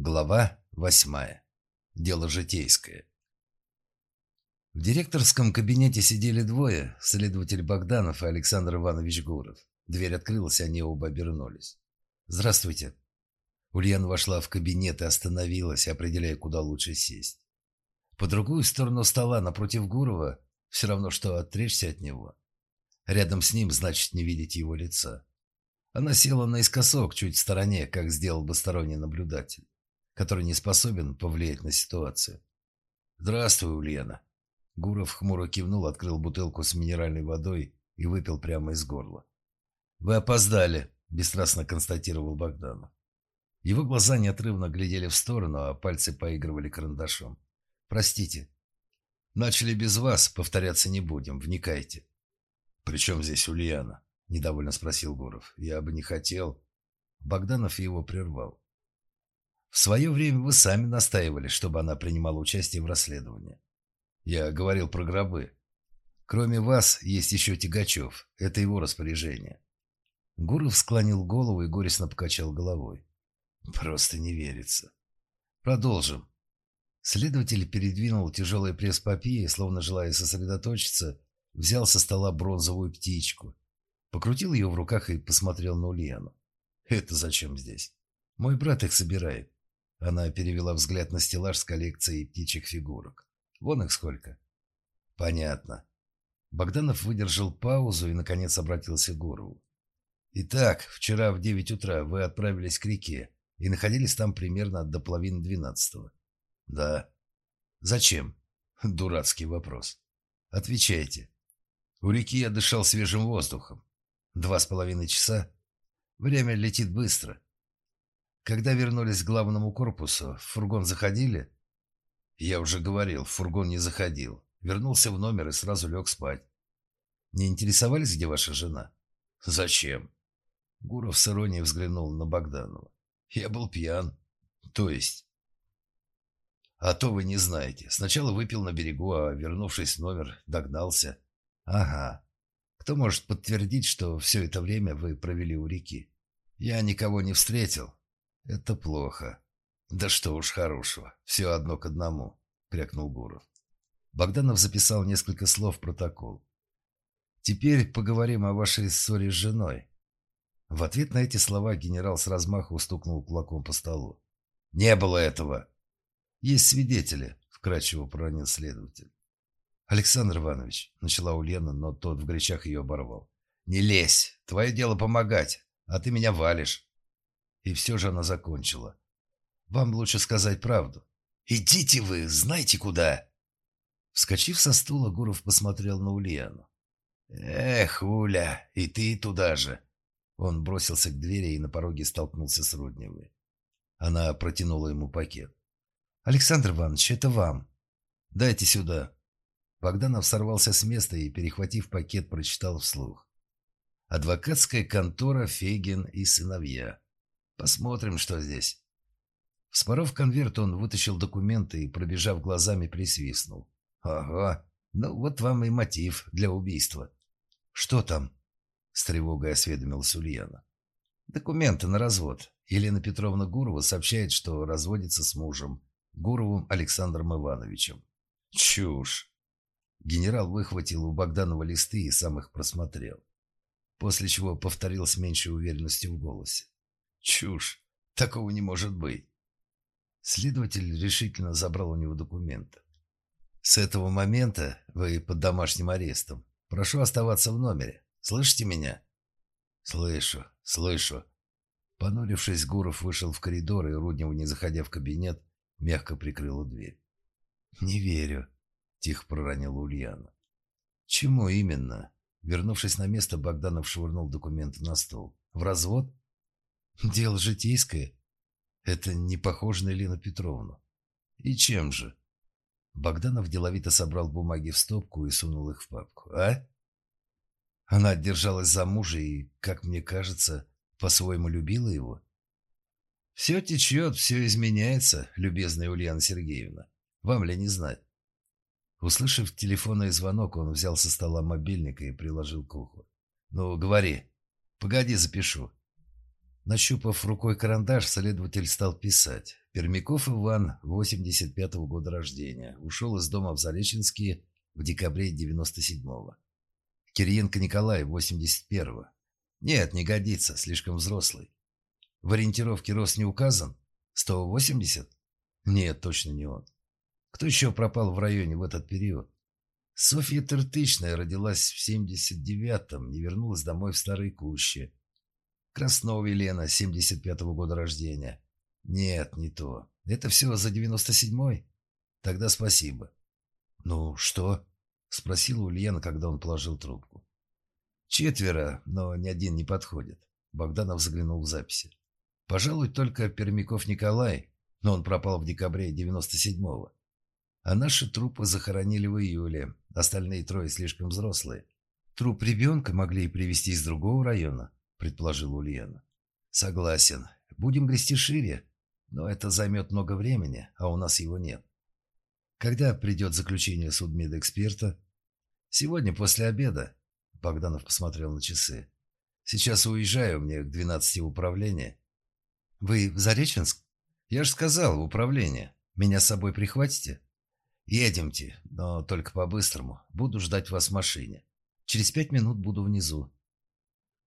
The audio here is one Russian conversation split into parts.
Глава восьмая. Дело житейское. В директорском кабинете сидели двое, следователь Богданов и Александр Иванович Гуров. Дверь открылась, они оба обернулись. «Здравствуйте». Ульяна вошла в кабинет и остановилась, определяя, куда лучше сесть. По другую сторону стола, напротив Гурова, все равно, что отречься от него. Рядом с ним, значит, не видеть его лица. Она села наискосок, чуть в стороне, как сделал бы сторонний наблюдатель который не способен повлиять на ситуацию. «Здравствуй, Ульяна». Гуров хмуро кивнул, открыл бутылку с минеральной водой и выпил прямо из горла. «Вы опоздали», – бесстрастно констатировал Богданов. Его глаза неотрывно глядели в сторону, а пальцы поигрывали карандашом. «Простите. Начали без вас, повторяться не будем, вникайте». «При чем здесь Ульяна?» – недовольно спросил Гуров. «Я бы не хотел». Богданов его прервал. В свое время вы сами настаивали, чтобы она принимала участие в расследовании. Я говорил про гробы. Кроме вас, есть еще Тигачев. Это его распоряжение. Гуров склонил голову и горестно покачал головой. Просто не верится. Продолжим. Следователь передвинул тяжелый пресс-папье и, словно желая сосредоточиться, взял со стола бронзовую птичку. Покрутил ее в руках и посмотрел на Ульяну. «Это зачем здесь? Мой брат их собирает. Она перевела взгляд на стеллаж с коллекцией птичьих фигурок. Вон их сколько. Понятно. Богданов выдержал паузу и, наконец, обратился к Гурову. Итак, вчера в девять утра вы отправились к реке и находились там примерно до половины двенадцатого. Да. Зачем? Дурацкий вопрос. Отвечайте. У реки я дышал свежим воздухом. Два с половиной часа. Время летит быстро. Когда вернулись к главному корпусу, в фургон заходили? Я уже говорил, в фургон не заходил. Вернулся в номер и сразу лег спать. Не интересовались, где ваша жена? Зачем? Гуров с иронией взглянул на Богданова. Я был пьян. То есть? А то вы не знаете. Сначала выпил на берегу, а вернувшись в номер, догнался. Ага. Кто может подтвердить, что все это время вы провели у реки? Я никого не встретил, «Это плохо». «Да что уж хорошего, все одно к одному», — крякнул Гуров. Богданов записал несколько слов в протокол. «Теперь поговорим о вашей ссоре с женой». В ответ на эти слова генерал с размаху стукнул кулаком по столу. «Не было этого!» «Есть свидетели», — вкратчиво проронил следователь. «Александр Иванович», — начала Ульяна, но тот в горячах ее оборвал. «Не лезь! Твое дело помогать, а ты меня валишь. И все же она закончила. «Вам лучше сказать правду». «Идите вы, знаете куда!» Вскочив со стула, Гуров посмотрел на Ульяну. «Эх, Уля, и ты туда же!» Он бросился к двери и на пороге столкнулся с Рудневой. Она протянула ему пакет. «Александр Иванович, это вам. Дайте сюда». Богданов сорвался с места и, перехватив пакет, прочитал вслух. «Адвокатская контора Фегин и сыновья». Посмотрим, что здесь. Вспоров конверт, он вытащил документы и, пробежав глазами, присвистнул. «Ага, ну вот вам и мотив для убийства». «Что там?» — с тревогой осведомилась Ульяна. «Документы на развод. Елена Петровна Гурова сообщает, что разводится с мужем, Гуровым Александром Ивановичем». «Чушь!» Генерал выхватил у Богданова листы и сам их просмотрел, после чего повторил с меньшей уверенностью в голосе. Чушь. Такого не может быть. Следователь решительно забрал у него документы. С этого момента вы под домашним арестом. Прошу оставаться в номере. Слышите меня? Слышу, слышу. Понурившись, Гуров вышел в коридор, и Руднева, не заходя в кабинет, мягко прикрыла дверь. «Не верю», — тихо проронила Ульяна. «Чему именно?» Вернувшись на место, Богданов швырнул документы на стол. «В развод?» Дело житейское. Это не похоже на Елену Петровну. И чем же? Богданов деловито собрал бумаги в стопку и сунул их в папку. А? Она держалась за мужа и, как мне кажется, по-своему любила его. Все течет, все изменяется, любезная Ульяна Сергеевна. Вам ли не знать? Услышав телефонный звонок, он взял со стола мобильник и приложил к уху. «Ну, говори. Погоди, запишу». Нащупав рукой карандаш, следователь стал писать. Пермяков Иван, 85-го года рождения. Ушел из дома в Зареченске в декабре 97-го. Кириенко Николай, 81-го. Нет, не годится, слишком взрослый. В ориентировке рост не указан? 180? Нет, точно не он. Кто еще пропал в районе в этот период? Софья Тыртычная родилась в 79-м, не вернулась домой в Старой Куще. Краснова Елена, 75-го года рождения. Нет, не то. Это все за 97-й? Тогда спасибо. Ну, что? Спросила Ульяна, когда он положил трубку. Четверо, но ни один не подходит. Богданов заглянул в записи. Пожалуй, только Пермяков Николай, но он пропал в декабре 97-го. А наши трупы захоронили в июле, остальные трое слишком взрослые. Труп ребенка могли привезти из другого района, предположила Ульяна. Согласен. Будем грести шире, но это займет много времени, а у нас его нет. Когда придет заключение судмедэксперта? Сегодня после обеда. Богданов посмотрел на часы. Сейчас уезжаю, мне к двенадцати в управление. Вы в Зареченск? Я же сказал, в управление. Меня с собой прихватите? Едемте, но только по-быстрому. Буду ждать вас в машине. Через пять минут буду внизу.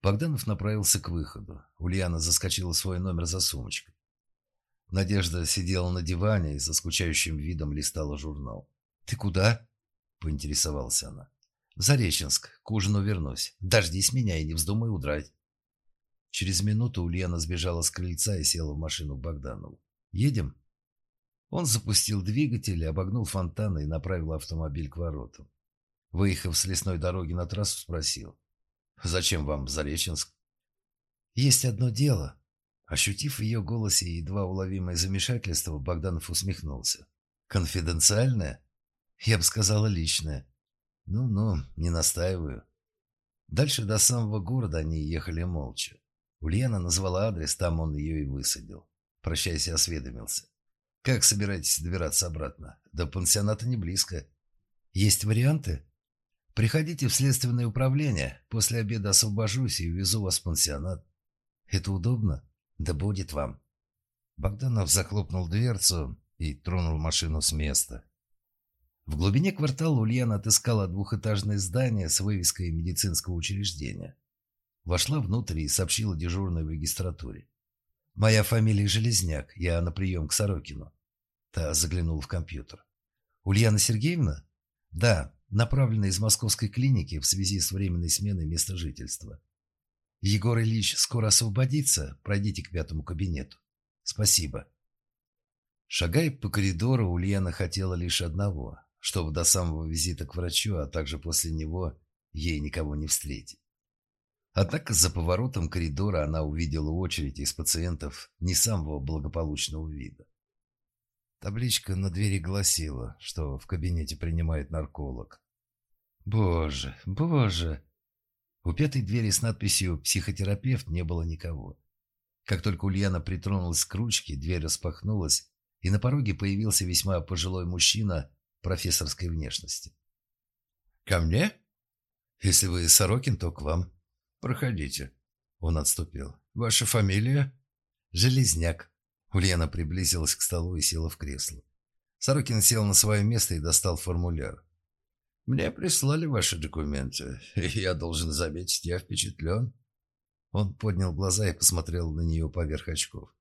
Богданов направился к выходу. Ульяна заскочила свой номер за сумочкой. Надежда сидела на диване и со скучающим видом листала журнал. «Ты куда?» – поинтересовалась она. «В Зареченск. К ужину вернусь. Дождись меня и не вздумай удрать». Через минуту Ульяна сбежала с крыльца и села в машину к Богданову. «Едем?» Он запустил двигатель, обогнул фонтаны и направил автомобиль к воротам. Выехав с лесной дороги на трассу, спросил. «Зачем вам Зареченск?» «Есть одно дело». Ощутив в ее голосе едва уловимое замешательство, Богданов усмехнулся. «Конфиденциальное?» «Я бы сказала, личное». «Ну-ну, не настаиваю». Дальше до самого города они ехали молча. Ульяна назвала адрес, там он ее и высадил. Прощаясь, осведомился. «Как собираетесь добираться обратно? До пансионата не близко». «Есть варианты?» «Приходите в следственное управление. После обеда освобожусь и увезу вас в пансионат». «Это удобно?» «Да будет вам». Богданов захлопнул дверцу и тронул машину с места. В глубине квартала Ульяна отыскала двухэтажное здание с вывеской медицинского учреждения. Вошла внутрь и сообщила дежурной в регистратуре. «Моя фамилия Железняк, я на прием к Сорокину». Та заглянула в компьютер. «Ульяна Сергеевна?» «Да, направлена из московской клиники в связи с временной сменой места жительства. Егор Ильич скоро освободится, пройдите к пятому кабинету. Спасибо». Шагая по коридору, Ульяна хотела лишь одного, чтобы до самого визита к врачу, а также после него, ей никого не встретить. Однако за поворотом коридора она увидела очередь из пациентов не самого благополучного вида. Табличка на двери гласила, что в кабинете принимает нарколог. Боже, боже! У пятой двери с надписью «Психотерапевт» не было никого. Как только Ульяна притронулась к ручке, дверь распахнулась, и на пороге появился весьма пожилой мужчина профессорской внешности. «Ко мне? Если вы Сорокин, то к вам», «Проходите». Он отступил. «Ваша фамилия?» «Железняк». Ульяна приблизилась к столу и села в кресло. Сорокин сел на свое место и достал формуляр. «Мне прислали ваши документы. Я должен заметить, я впечатлен». Он поднял глаза и посмотрел на нее поверх очков.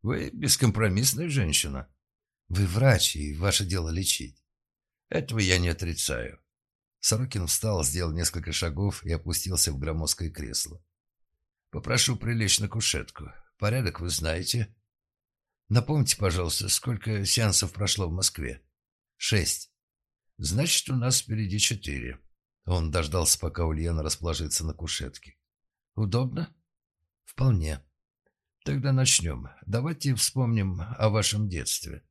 «Вы бескомпромиссная женщина. Вы врач, и ваше дело лечить». «Этого я не отрицаю. Сорокин встал, сделал несколько шагов и опустился в громоздкое кресло. «Попрошу прилечь на кушетку. Порядок вы знаете». «Напомните, пожалуйста, сколько сеансов прошло в Москве?» «Шесть». «Значит, у нас впереди четыре». Он дождался, пока Ульяна расположится на кушетке. «Удобно?» «Вполне». «Тогда начнем. Давайте вспомним о вашем детстве».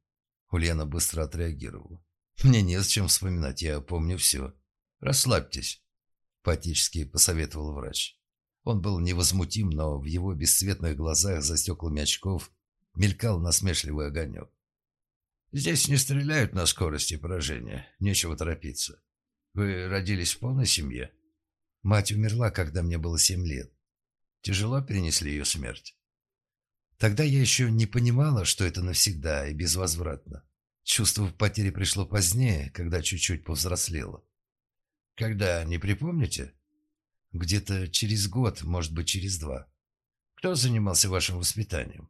Ульяна быстро отреагировала. «Мне незачем вспоминать, я помню все». «Расслабьтесь», – патически посоветовал врач. Он был невозмутим, но в его бесцветных глазах за стеклами очков мелькал насмешливый огонек. «Здесь не стреляют на скорости поражения, нечего торопиться. Вы родились в полной семье?» «Мать умерла, когда мне было семь лет. Тяжело перенесли ее смерть?» Тогда я еще не понимала, что это навсегда и безвозвратно. Чувство потери пришло позднее, когда чуть-чуть повзрослела. Когда, не припомните? Где-то через год, может быть, через два. Кто занимался вашим воспитанием?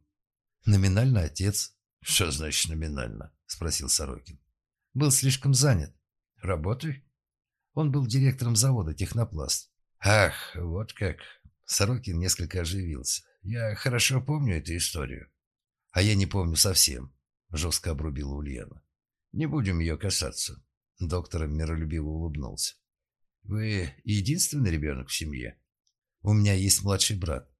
Номинально отец. Что значит номинально? Спросил Сорокин. Был слишком занят. Работой? Он был директором завода «Технопласт». Ах, вот как. Сорокин несколько оживился. Я хорошо помню эту историю. А я не помню совсем, жестко обрубила Ульяна. Не будем ее касаться. Доктор миролюбиво улыбнулся. Вы единственный ребенок в семье? У меня есть младший брат.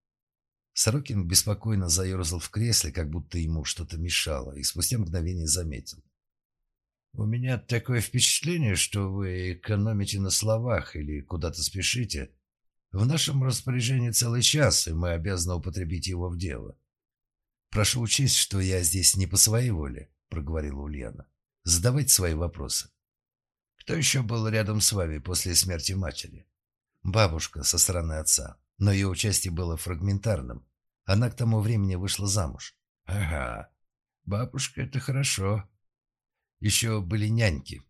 Сорокин беспокойно заерзал в кресле, как будто ему что-то мешало, и спустя мгновение заметил. «У меня такое впечатление, что вы экономите на словах или куда-то спешите. В нашем распоряжении целый час, и мы обязаны употребить его в дело». «Прошу учесть, что я здесь не по своей воле», — проговорила Ульяна. «Задавайте свои вопросы». «Кто еще был рядом с вами после смерти матери?» «Бабушка со стороны отца но ее участие было фрагментарным. Она к тому времени вышла замуж. Ага, бабушка – это хорошо. Еще были няньки.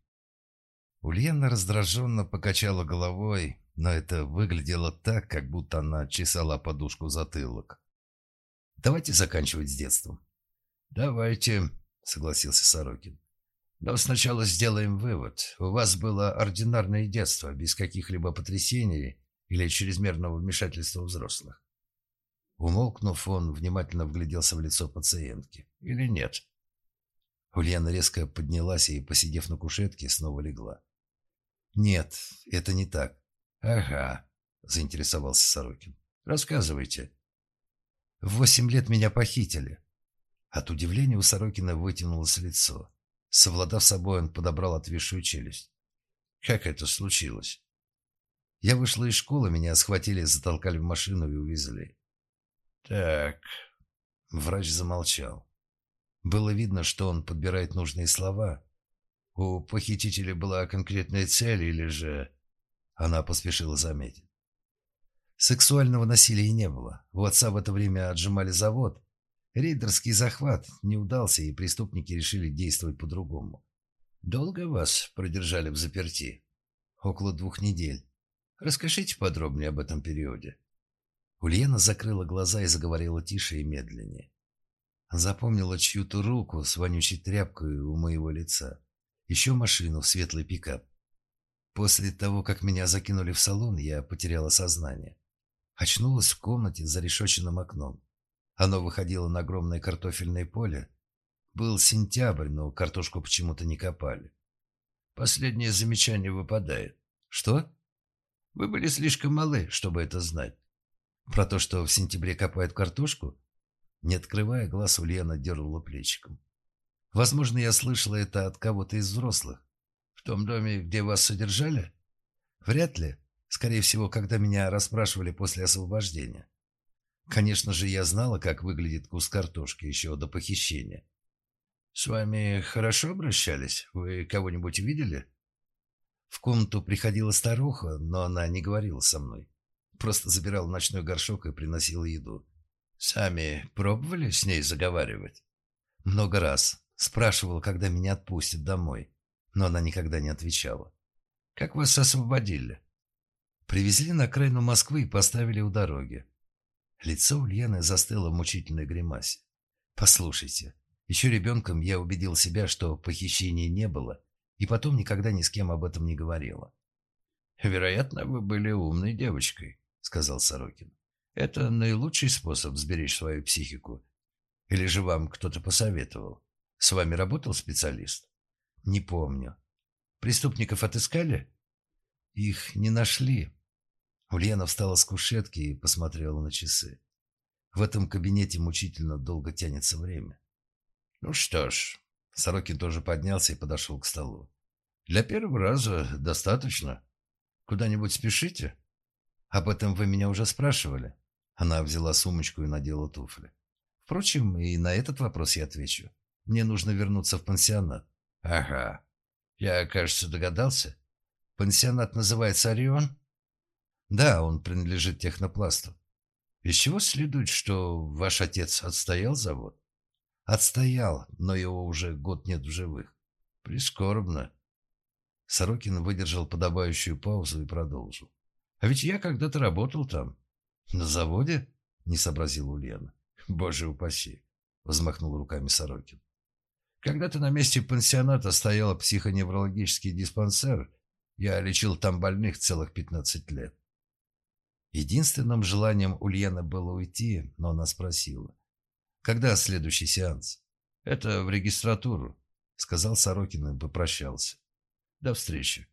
Ульяна раздраженно покачала головой, но это выглядело так, как будто она чесала подушку затылок. «Давайте заканчивать с детством». «Давайте», — согласился Сорокин. «Но сначала сделаем вывод. У вас было ординарное детство, без каких-либо потрясений или чрезмерного вмешательства взрослых. Умолкнув, он внимательно вгляделся в лицо пациентки. Или нет? Ульяна резко поднялась и, посидев на кушетке, снова легла. «Нет, это не так». «Ага», — заинтересовался Сорокин. «Рассказывайте». «В восемь лет меня похитили». От удивления у Сорокина вытянулось лицо. Совладав собой, он подобрал отвисшую челюсть. «Как это случилось?» Я вышла из школы, меня схватили, затолкали в машину и увезли. Так. Врач замолчал. Было видно, что он подбирает нужные слова. У похитителя была конкретная цель или же... Она поспешила заметить. Сексуального насилия не было. У отца в это время отжимали завод. Рейдерский захват не удался, и преступники решили действовать по-другому. Долго вас продержали в заперти? Около двух недель. Расскажите подробнее об этом периоде». Ульяна закрыла глаза и заговорила тише и медленнее. Запомнила чью-то руку с вонючей тряпкой у моего лица. Еще машину, светлый пикап. После того, как меня закинули в салон, я потеряла сознание. Очнулась в комнате за решетченным окном. Оно выходило на огромное картофельное поле. Был сентябрь, но картошку почему-то не копали. Последнее замечание выпадает. Что? Вы были слишком малы, чтобы это знать. Про то, что в сентябре копают картошку? Не открывая глаз, Ульяна дернула плечиком. Возможно, я слышала это от кого-то из взрослых. В том доме, где вас содержали? Вряд ли. Скорее всего, когда меня расспрашивали после освобождения. Конечно же, я знала, как выглядит кус картошки еще до похищения. С вами хорошо обращались? Вы кого-нибудь видели? В комнату приходила старуха, но она не говорила со мной. Просто забирала ночной горшок и приносила еду. Сами пробовали с ней заговаривать? Много раз. Спрашивала, когда меня отпустят домой. Но она никогда не отвечала. Как вас освободили? Привезли на окраину Москвы и поставили у дороги. Лицо Ульяны застыло в мучительной гримасе. Послушайте, еще ребенком я убедил себя, что похищения не было, и потом никогда ни с кем об этом не говорила. «Вероятно, вы были умной девочкой», — сказал Сорокин. «Это наилучший способ сберечь свою психику. Или же вам кто-то посоветовал? С вами работал специалист?» «Не помню. Преступников отыскали?» «Их не нашли». Ульяна встала с кушетки и посмотрела на часы. В этом кабинете мучительно долго тянется время. «Ну что ж, Сорокин тоже поднялся и подошел к столу. «Для первого раза достаточно. Куда-нибудь спешите?» «Об этом вы меня уже спрашивали». Она взяла сумочку и надела туфли. «Впрочем, и на этот вопрос я отвечу. Мне нужно вернуться в пансионат». «Ага. Я, кажется, догадался. Пансионат называется «Орион»?» «Да, он принадлежит технопласту». Из чего следует, что ваш отец отстоял завод? Отстоял, но его уже год нет в живых. Прискорбно. Сорокин выдержал подобающую паузу и продолжил. А ведь я когда-то работал там. На заводе? Не сообразил Ульяна. Боже упаси. Взмахнул руками Сорокин. Когда-то на месте пансионата стоял психоневрологический диспансер. Я лечил там больных целых 15 лет. Единственным желанием Ульяны было уйти, но она спросила. «Когда следующий сеанс?» «Это в регистратуру», — сказал Сорокин и попрощался. «До встречи».